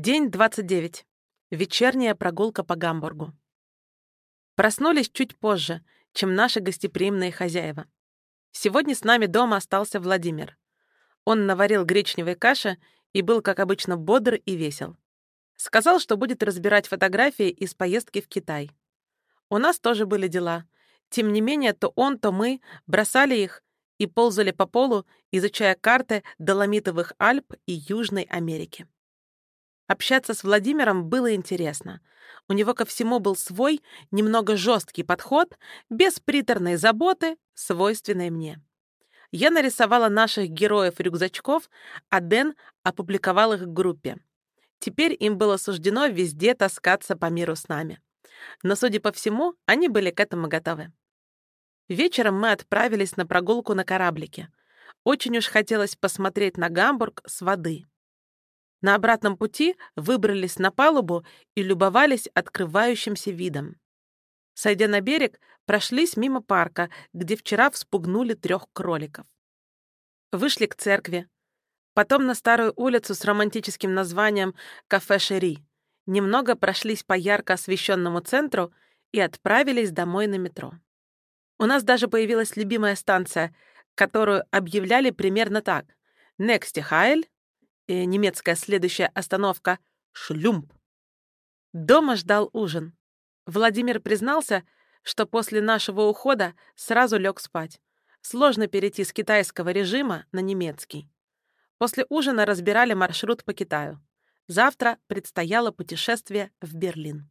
День 29. Вечерняя прогулка по Гамбургу. Проснулись чуть позже, чем наши гостеприимные хозяева. Сегодня с нами дома остался Владимир. Он наварил гречневой каши и был, как обычно, бодр и весел. Сказал, что будет разбирать фотографии из поездки в Китай. У нас тоже были дела. Тем не менее, то он, то мы бросали их и ползали по полу, изучая карты Доломитовых Альп и Южной Америки. Общаться с Владимиром было интересно. У него ко всему был свой, немного жесткий подход, без приторной заботы, свойственной мне. Я нарисовала наших героев-рюкзачков, а Дэн опубликовал их в группе. Теперь им было суждено везде таскаться по миру с нами. Но, судя по всему, они были к этому готовы. Вечером мы отправились на прогулку на кораблике. Очень уж хотелось посмотреть на Гамбург с воды. На обратном пути выбрались на палубу и любовались открывающимся видом. Сойдя на берег, прошлись мимо парка, где вчера вспугнули трех кроликов. Вышли к церкви. Потом на старую улицу с романтическим названием «Кафе Шери». Немного прошлись по ярко освещенному центру и отправились домой на метро. У нас даже появилась любимая станция, которую объявляли примерно так. «Нексте Хайль», и немецкая следующая остановка — Шлюмп. Дома ждал ужин. Владимир признался, что после нашего ухода сразу лег спать. Сложно перейти с китайского режима на немецкий. После ужина разбирали маршрут по Китаю. Завтра предстояло путешествие в Берлин.